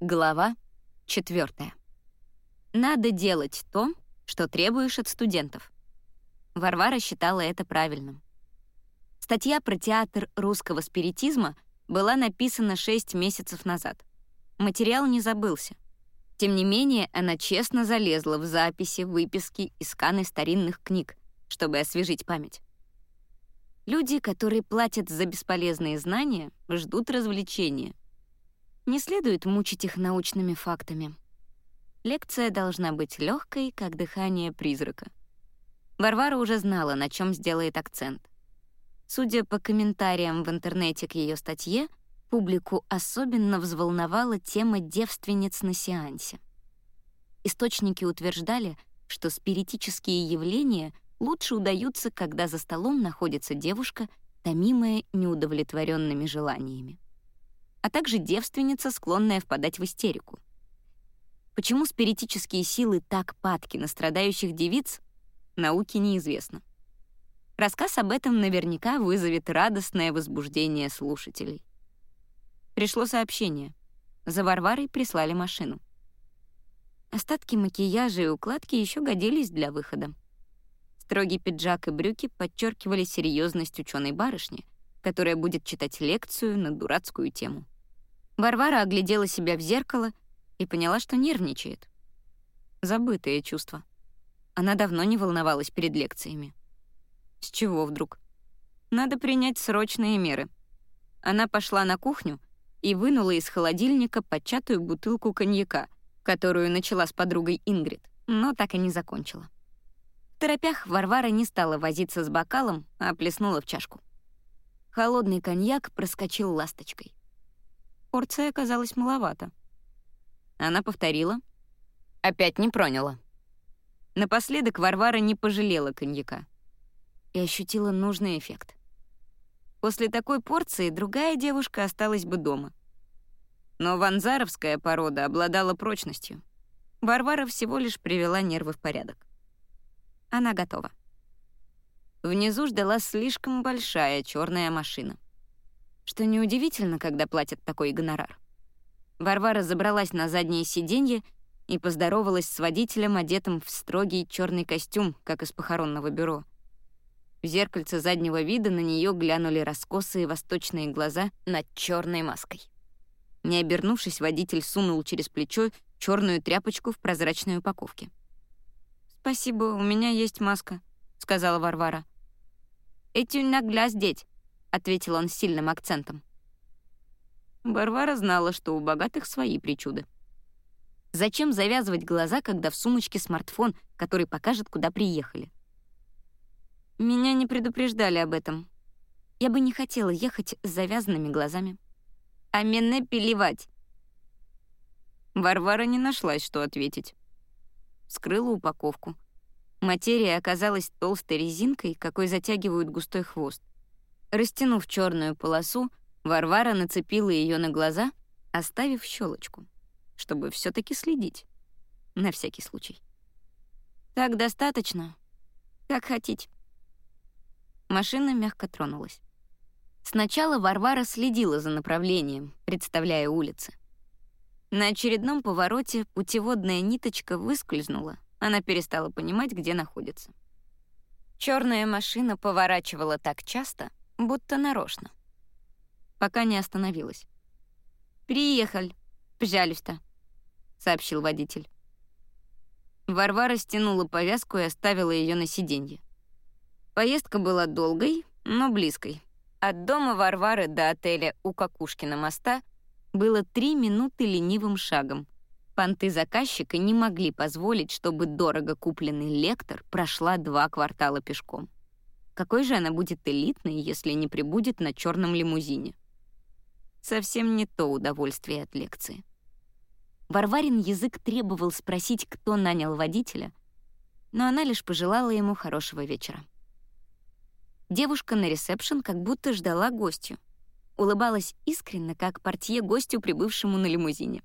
Глава 4. Надо делать то, что требуешь от студентов. Варвара считала это правильным. Статья про театр русского спиритизма была написана 6 месяцев назад. Материал не забылся. Тем не менее, она честно залезла в записи, выписки и сканы старинных книг, чтобы освежить память. Люди, которые платят за бесполезные знания, ждут развлечения. Не следует мучить их научными фактами. Лекция должна быть легкой, как дыхание призрака. Варвара уже знала, на чем сделает акцент. Судя по комментариям в интернете к ее статье, публику особенно взволновала тема девственниц на сеансе. Источники утверждали, что спиритические явления лучше удаются, когда за столом находится девушка, томимая неудовлетворенными желаниями, а также девственница, склонная впадать в истерику. Почему спиритические силы так падки на страдающих девиц, науке неизвестно. Рассказ об этом наверняка вызовет радостное возбуждение слушателей. Пришло сообщение. За Варварой прислали машину. Остатки макияжа и укладки еще годились для выхода. Строгий пиджак и брюки подчеркивали серьезность ученой барышни, которая будет читать лекцию на дурацкую тему. Варвара оглядела себя в зеркало и поняла, что нервничает. Забытое чувство. Она давно не волновалась перед лекциями. С чего вдруг? Надо принять срочные меры. Она пошла на кухню и вынула из холодильника початую бутылку коньяка, которую начала с подругой Ингрид, но так и не закончила. В торопях Варвара не стала возиться с бокалом, а плеснула в чашку. Холодный коньяк проскочил ласточкой. Порция оказалась маловато. Она повторила. Опять не проняла. Напоследок Варвара не пожалела коньяка и ощутила нужный эффект. После такой порции другая девушка осталась бы дома. Но ванзаровская порода обладала прочностью. Варвара всего лишь привела нервы в порядок. Она готова. Внизу ждала слишком большая черная машина. Что неудивительно, когда платят такой гонорар. Варвара забралась на заднее сиденье и поздоровалась с водителем, одетым в строгий черный костюм, как из похоронного бюро — в зеркальце заднего вида на нее глянули раскосые восточные глаза над черной маской. Не обернувшись, водитель сунул через плечо черную тряпочку в прозрачной упаковке. «Спасибо, у меня есть маска», — сказала Варвара. «Эти на гляз деть», — ответил он с сильным акцентом. Варвара знала, что у богатых свои причуды. Зачем завязывать глаза, когда в сумочке смартфон, который покажет, куда приехали? Меня не предупреждали об этом. Я бы не хотела ехать с завязанными глазами. А мене пеливать. Варвара не нашлась, что ответить. Скрыла упаковку. Материя оказалась толстой резинкой, какой затягивают густой хвост. Растянув черную полосу, Варвара нацепила ее на глаза, оставив щелочку, чтобы все таки следить. На всякий случай. Так достаточно. Как хотите. Машина мягко тронулась. Сначала Варвара следила за направлением, представляя улицы. На очередном повороте путеводная ниточка выскользнула, она перестала понимать, где находится. Черная машина поворачивала так часто, будто нарочно. Пока не остановилась. «Приехали, пожалуйста», — сообщил водитель. Варвара стянула повязку и оставила ее на сиденье. Поездка была долгой, но близкой. От дома Варвары до отеля у Какушкина моста было три минуты ленивым шагом. Понты заказчика не могли позволить, чтобы дорого купленный лектор прошла два квартала пешком. Какой же она будет элитной, если не прибудет на черном лимузине? Совсем не то удовольствие от лекции. Варварин язык требовал спросить, кто нанял водителя, но она лишь пожелала ему хорошего вечера. Девушка на ресепшн как будто ждала гостью. Улыбалась искренне, как портье гостю, прибывшему на лимузине.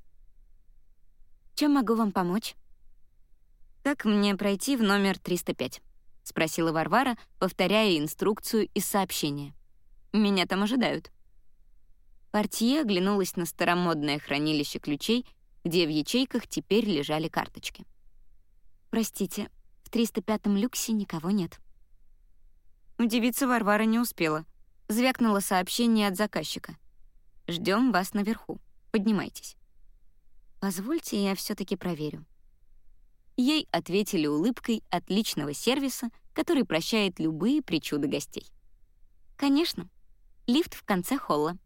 «Чем могу вам помочь?» «Как мне пройти в номер 305?» — спросила Варвара, повторяя инструкцию из сообщения. «Меня там ожидают». Портье оглянулась на старомодное хранилище ключей где в ячейках теперь лежали карточки. «Простите, в 305-м люксе никого нет». Удивиться Варвара не успела. Звякнуло сообщение от заказчика. «Ждем вас наверху. Поднимайтесь». «Позвольте, я все таки проверю». Ей ответили улыбкой отличного сервиса, который прощает любые причуды гостей. «Конечно. Лифт в конце холла».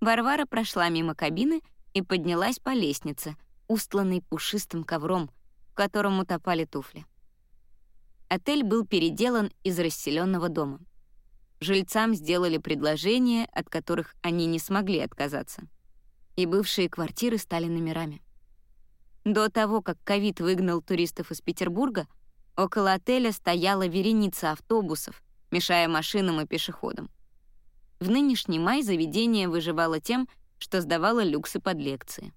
Варвара прошла мимо кабины и поднялась по лестнице, устланной пушистым ковром, в котором утопали туфли. Отель был переделан из расселенного дома. Жильцам сделали предложения, от которых они не смогли отказаться. И бывшие квартиры стали номерами. До того, как ковид выгнал туристов из Петербурга, около отеля стояла вереница автобусов, мешая машинам и пешеходам. В нынешний май заведение выживало тем, что сдавало люксы под лекции.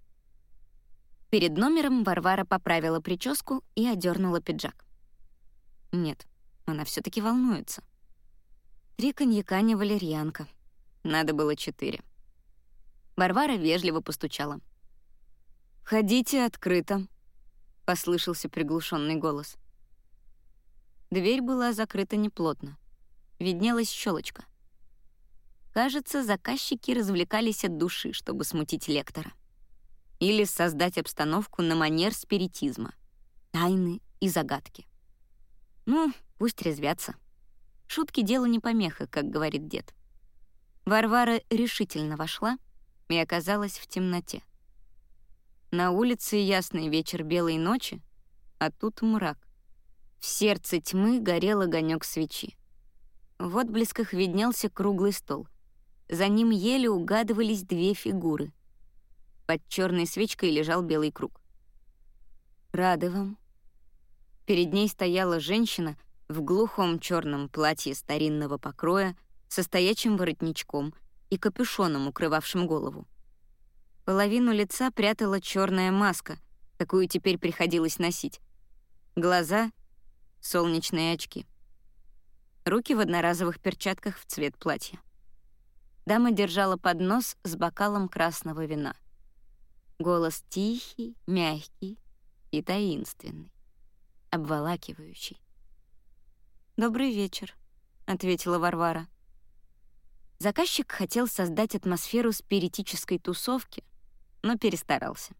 Перед номером Варвара поправила прическу и одернула пиджак. Нет, она все таки волнуется. Три коньяка не валерьянка. Надо было четыре. Варвара вежливо постучала. «Входите открыто», — послышался приглушенный голос. Дверь была закрыта неплотно. Виднелась щелочка. Кажется, заказчики развлекались от души, чтобы смутить лектора. Или создать обстановку на манер спиритизма. Тайны и загадки. Ну, пусть резвятся. Шутки — дело не помеха, как говорит дед. Варвара решительно вошла и оказалась в темноте. На улице ясный вечер белой ночи, а тут мрак. В сердце тьмы горел огонек свечи. В отблесках виднелся круглый стол. За ним еле угадывались две фигуры. Под черной свечкой лежал белый круг. «Рада вам», Перед ней стояла женщина в глухом черном платье старинного покроя со стоячим воротничком и капюшоном, укрывавшим голову. Половину лица прятала черная маска, такую теперь приходилось носить. Глаза — солнечные очки. Руки в одноразовых перчатках в цвет платья. Дама держала поднос с бокалом красного вина. Голос тихий, мягкий и таинственный обволакивающий. «Добрый вечер», — ответила Варвара. Заказчик хотел создать атмосферу спиритической тусовки, но перестарался.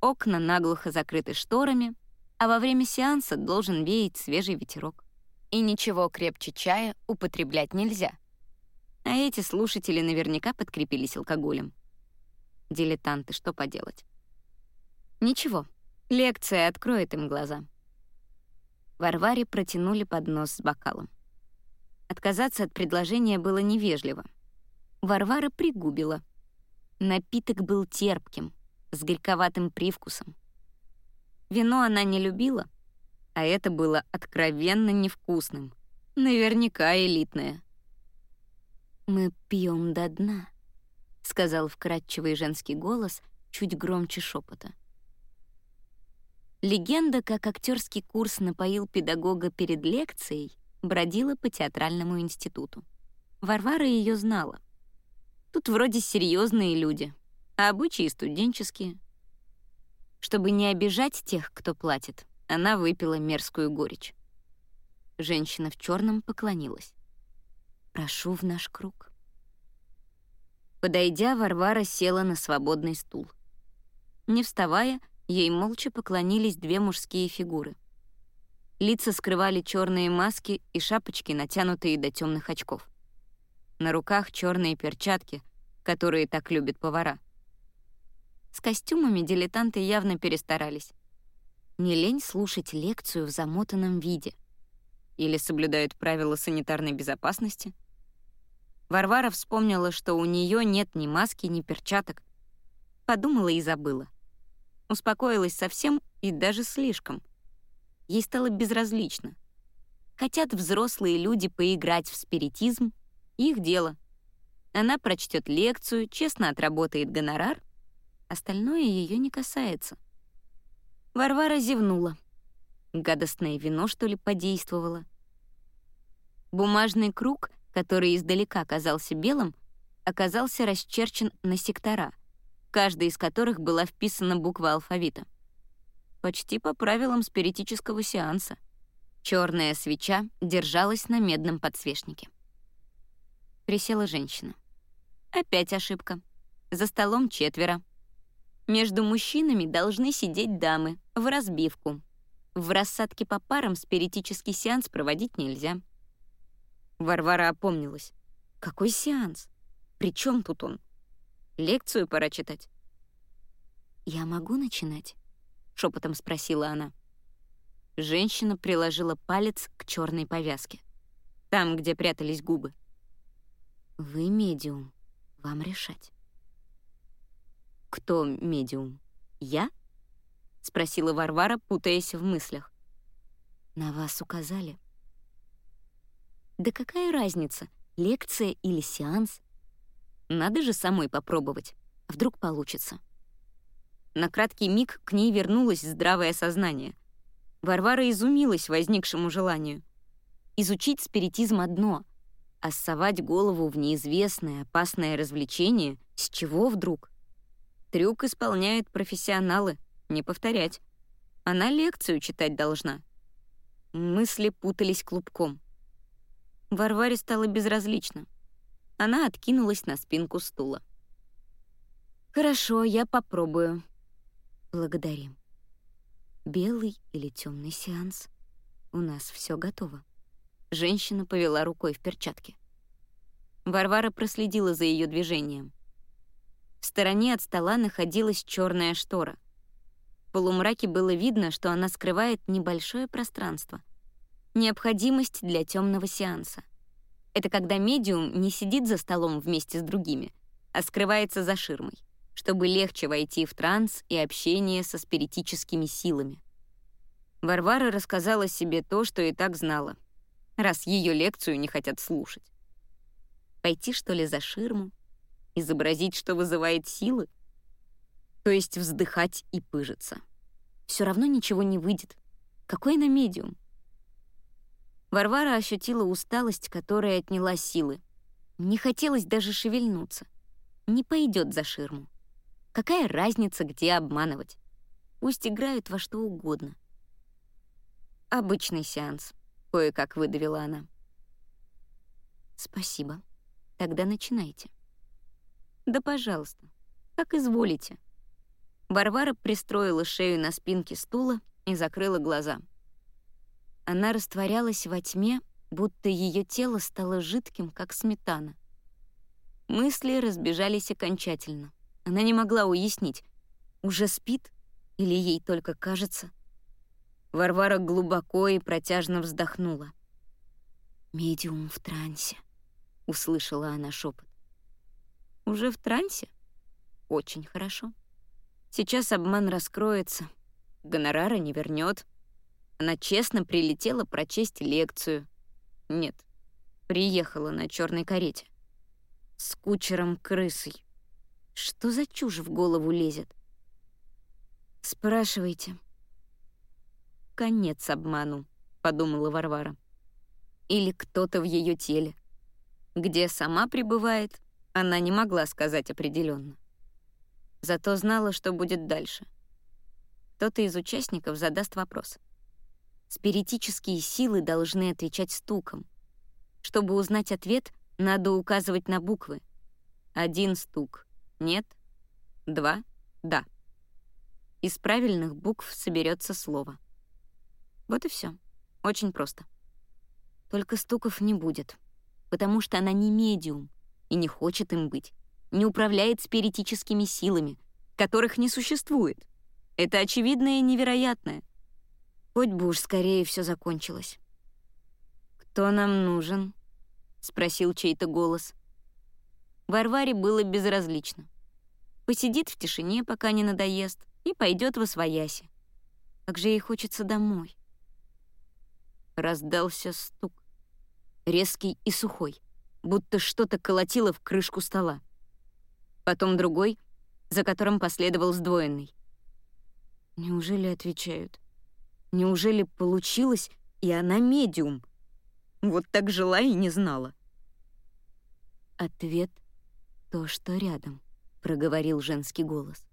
Окна наглухо закрыты шторами, а во время сеанса должен веять свежий ветерок. И ничего крепче чая употреблять нельзя. А эти слушатели наверняка подкрепились алкоголем. Дилетанты, что поделать. Ничего, лекция откроет им глаза. Варваре протянули поднос с бокалом. Отказаться от предложения было невежливо. Варвара пригубила. Напиток был терпким, с горьковатым привкусом. Вино она не любила, а это было откровенно невкусным, наверняка элитное. «Мы пьем до дна», — сказал вкрадчивый женский голос чуть громче шепота. Легенда, как актерский курс напоил педагога перед лекцией, бродила по театральному институту. Варвара ее знала. Тут вроде серьезные люди, а обычаи студенческие. Чтобы не обижать тех, кто платит, она выпила мерзкую горечь. Женщина в черном поклонилась. «Прошу в наш круг». Подойдя, Варвара села на свободный стул. Не вставая, Ей молча поклонились две мужские фигуры. Лица скрывали черные маски и шапочки, натянутые до темных очков. На руках черные перчатки, которые так любят повара. С костюмами дилетанты явно перестарались. Не лень слушать лекцию в замотанном виде. Или соблюдают правила санитарной безопасности. Варвара вспомнила, что у нее нет ни маски, ни перчаток. Подумала и забыла. Успокоилась совсем и даже слишком. Ей стало безразлично. Хотят взрослые люди поиграть в спиритизм — их дело. Она прочтет лекцию, честно отработает гонорар. Остальное ее не касается. Варвара зевнула. Гадостное вино, что ли, подействовало. Бумажный круг, который издалека казался белым, оказался расчерчен на сектора, каждой из которых была вписана буква алфавита. Почти по правилам спиритического сеанса. Черная свеча держалась на медном подсвечнике. Присела женщина. Опять ошибка. За столом четверо. Между мужчинами должны сидеть дамы, в разбивку. В рассадке по парам спиритический сеанс проводить нельзя. Варвара опомнилась. Какой сеанс? При чем тут он? Лекцию пора читать. «Я могу начинать?» — шепотом спросила она. Женщина приложила палец к черной повязке. Там, где прятались губы. «Вы медиум. Вам решать». «Кто медиум? Я?» — спросила Варвара, путаясь в мыслях. «На вас указали». «Да какая разница, лекция или сеанс? Надо же самой попробовать. Вдруг получится». На краткий миг к ней вернулось здравое сознание. Варвара изумилась возникшему желанию. Изучить спиритизм одно, а совать голову в неизвестное, опасное развлечение с чего вдруг? Трюк исполняют профессионалы, не повторять. Она лекцию читать должна. Мысли путались клубком. Варваре стало безразлично. Она откинулась на спинку стула. «Хорошо, я попробую. Благодарим. Белый или темный сеанс? У нас все готово». Женщина повела рукой в перчатке. Варвара проследила за ее движением. В стороне от стола находилась черная штора. В полумраке было видно, что она скрывает небольшое пространство. Необходимость для темного сеанса. Это когда медиум не сидит за столом вместе с другими, а скрывается за ширмой, чтобы легче войти в транс и общение со спиритическими силами. Варвара рассказала себе то, что и так знала — раз ее лекцию не хотят слушать. Пойти, что ли, за ширму? Изобразить, что вызывает силы? То есть вздыхать и пыжиться. Все равно ничего не выйдет. Какой на медиум? Варвара ощутила усталость, которая отняла силы. Не хотелось даже шевельнуться. Не пойдет за ширму. Какая разница, где обманывать? Пусть играют во что угодно. Обычный сеанс. — кое-как выдавила она. «Спасибо. Тогда начинайте». «Да, пожалуйста. Как изволите». Варвара пристроила шею на спинке стула и закрыла глаза. Она растворялась во тьме, будто ее тело стало жидким, как сметана. Мысли разбежались окончательно. Она не могла уяснить, уже спит или ей только кажется. Варвара глубоко и протяжно вздохнула. «Медиум в трансе», — услышала она шепот. «Уже в трансе? Очень хорошо. Сейчас обман раскроется, гонорара не вернет. Она честно прилетела прочесть лекцию. Нет, приехала на черной карете. С кучером-крысой. Что за чушь в голову лезет? Спрашивайте, конец обману», — подумала Варвара. Или кто-то в ее теле. Где сама пребывает, она не могла сказать определенно. Зато знала, что будет дальше. Кто-то из участников задаст вопрос. Спиритические силы должны отвечать стуком. Чтобы узнать ответ, надо указывать на буквы. Один стук — нет, два — да. Из правильных букв соберется слово — вот и все. Очень просто. Только стуков не будет, потому что она не медиум и не хочет им быть, не управляет спиритическими силами, которых не существует. Это очевидное и невероятное. Хоть бы уж скорее все закончилось. «Кто нам нужен?» — спросил чей-то голос. Варваре было безразлично. Посидит в тишине, пока не надоест, и пойдет во свояси. Как же ей хочется домой. Раздался стук. Резкий и сухой, будто что-то колотило в крышку стола. Потом другой, за которым последовал сдвоенный. Неужели отвечают? Неужели получилось, и она медиум? Вот так жила и не знала. Ответ — то, что рядом, проговорил женский голос.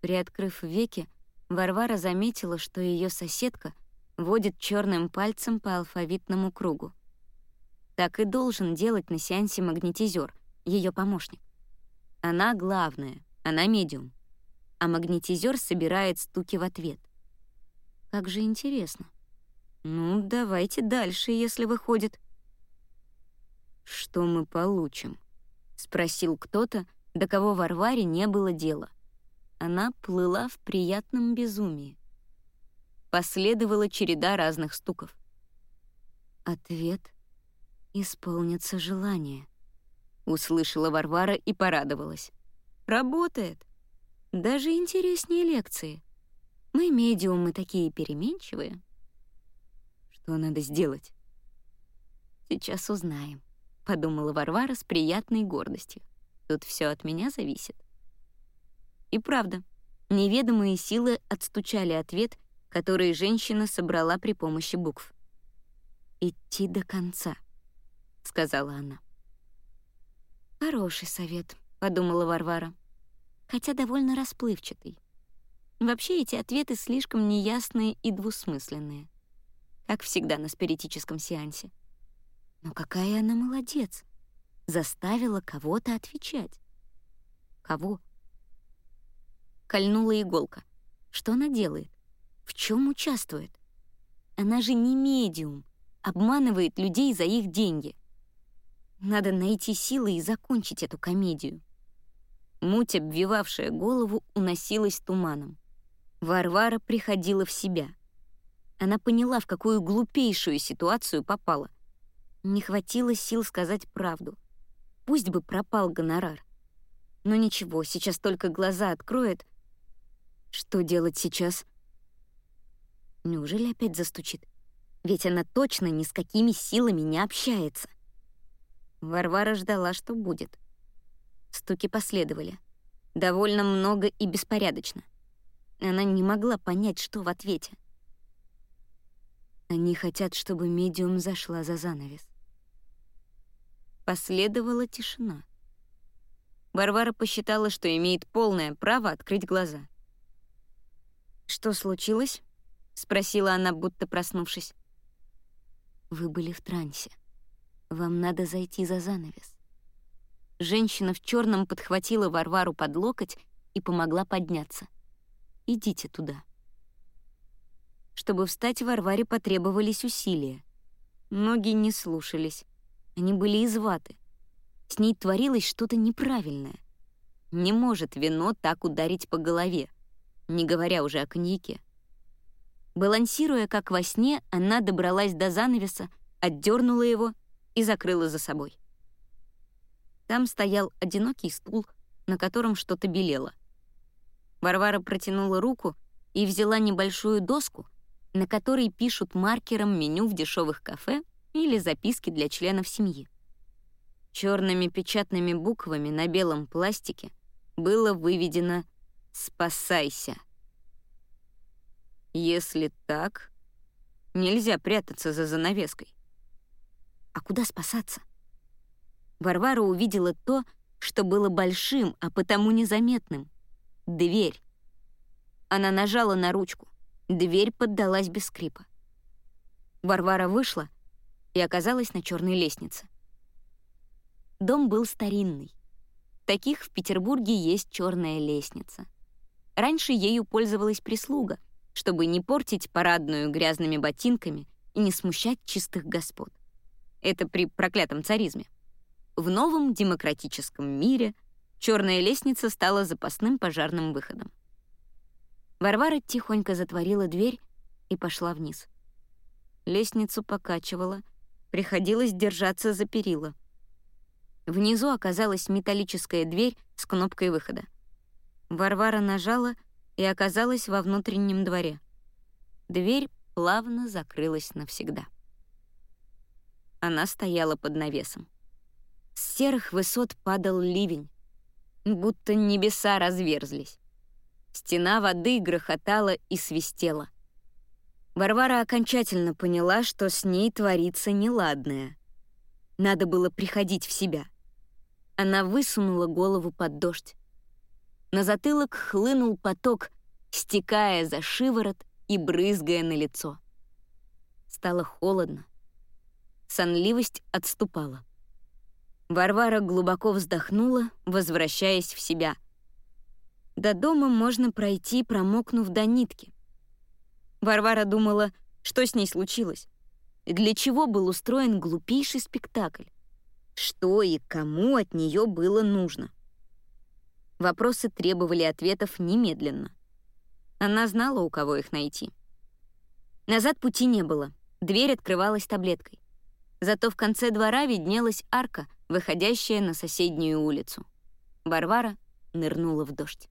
Приоткрыв веки, Варвара заметила, что ее соседка водит черным пальцем по алфавитному кругу. Так и должен делать на сеансе магнетизер, ее помощник. Она главная, она медиум. А магнетизер собирает стуки в ответ. Как же интересно. Ну, давайте дальше, если выходит. Что мы получим? Спросил кто-то, до кого Варваре не было дела. Она плыла в приятном безумии. Последовала череда разных стуков. Ответ — исполнится желание. Услышала Варвара и порадовалась. Работает. Даже интереснее лекции. Мы медиумы такие переменчивые. Что надо сделать? Сейчас узнаем, подумала Варвара с приятной гордостью. Тут все от меня зависит. И правда, неведомые силы отстучали ответ, который женщина собрала при помощи букв. «Идти до конца», — сказала она. «Хороший совет», — подумала Варвара, хотя довольно расплывчатый. Вообще эти ответы слишком неясные и двусмысленные, как всегда на спиритическом сеансе. Но какая она молодец! Заставила кого-то отвечать. Кого? Кольнула иголка. Что она делает? В чем участвует? Она же не медиум, обманывает людей за их деньги. Надо найти силы и закончить эту комедию. Муть, обвивавшая голову, уносилась туманом. Варвара приходила в себя. Она поняла, в какую глупейшую ситуацию попала. Не хватило сил сказать правду. Пусть бы пропал гонорар. Но ничего, сейчас только глаза откроет, что делать сейчас? Неужели опять застучит? Ведь она точно ни с какими силами не общается. Варвара ждала, что будет. Стуки последовали. Довольно много и беспорядочно. Она не могла понять, что в ответе. Они хотят, чтобы медиум зашла за занавес. Последовала тишина. Варвара посчитала, что имеет полное право открыть глаза — «Что случилось?» — спросила она, будто проснувшись. «Вы были в трансе. Вам надо зайти за занавес». Женщина в черном подхватила Варвару под локоть и помогла подняться. «Идите туда». Чтобы встать, Варваре потребовались усилия. Ноги не слушались. Они были из ваты. С ней творилось что-то неправильное. Не может вино так ударить по голове не говоря уже о коньяке. Балансируя как во сне, она добралась до занавеса, отдернула его и закрыла за собой. Там стоял одинокий стул, на котором что-то белело. Варвара протянула руку и взяла небольшую доску, на которой пишут маркером меню в дешевых кафе или записки для членов семьи. Черными печатными буквами на белом пластике было выведено Спасайся. Если так, нельзя прятаться за занавеской. А куда спасаться? Варвара увидела то, что было большим, а потому незаметным. Дверь. Она нажала на ручку. Дверь поддалась без скрипа. Варвара вышла и оказалась на черной лестнице. Дом был старинный. Таких в Петербурге есть черная лестница — Раньше ею пользовалась прислуга, чтобы не портить парадную грязными ботинками и не смущать чистых господ. Это при проклятом царизме. В новом демократическом мире черная лестница стала запасным пожарным выходом. Варвара тихонько затворила дверь и пошла вниз. Лестницу покачивала, приходилось держаться за перила. Внизу оказалась металлическая дверь с кнопкой выхода. Варвара нажала и оказалась во внутреннем дворе. Дверь плавно закрылась навсегда. Она стояла под навесом. С серых высот падал ливень, будто небеса разверзлись. Стена воды грохотала и свистела. Варвара окончательно поняла, что с ней творится неладное. Надо было приходить в себя. Она высунула голову под дождь. На затылок хлынул поток, стекая за шиворот и брызгая на лицо. Стало холодно. Сонливость отступала. Варвара глубоко вздохнула, возвращаясь в себя. До дома можно пройти, промокнув до нитки. Варвара думала, что с ней случилось. Для чего был устроен глупейший спектакль? Что и кому от нее было нужно? Вопросы требовали ответов немедленно. Она знала, у кого их найти. Назад пути не было. Дверь открывалась таблеткой. Зато в конце двора виднелась арка, выходящая на соседнюю улицу. Варвара нырнула в дождь.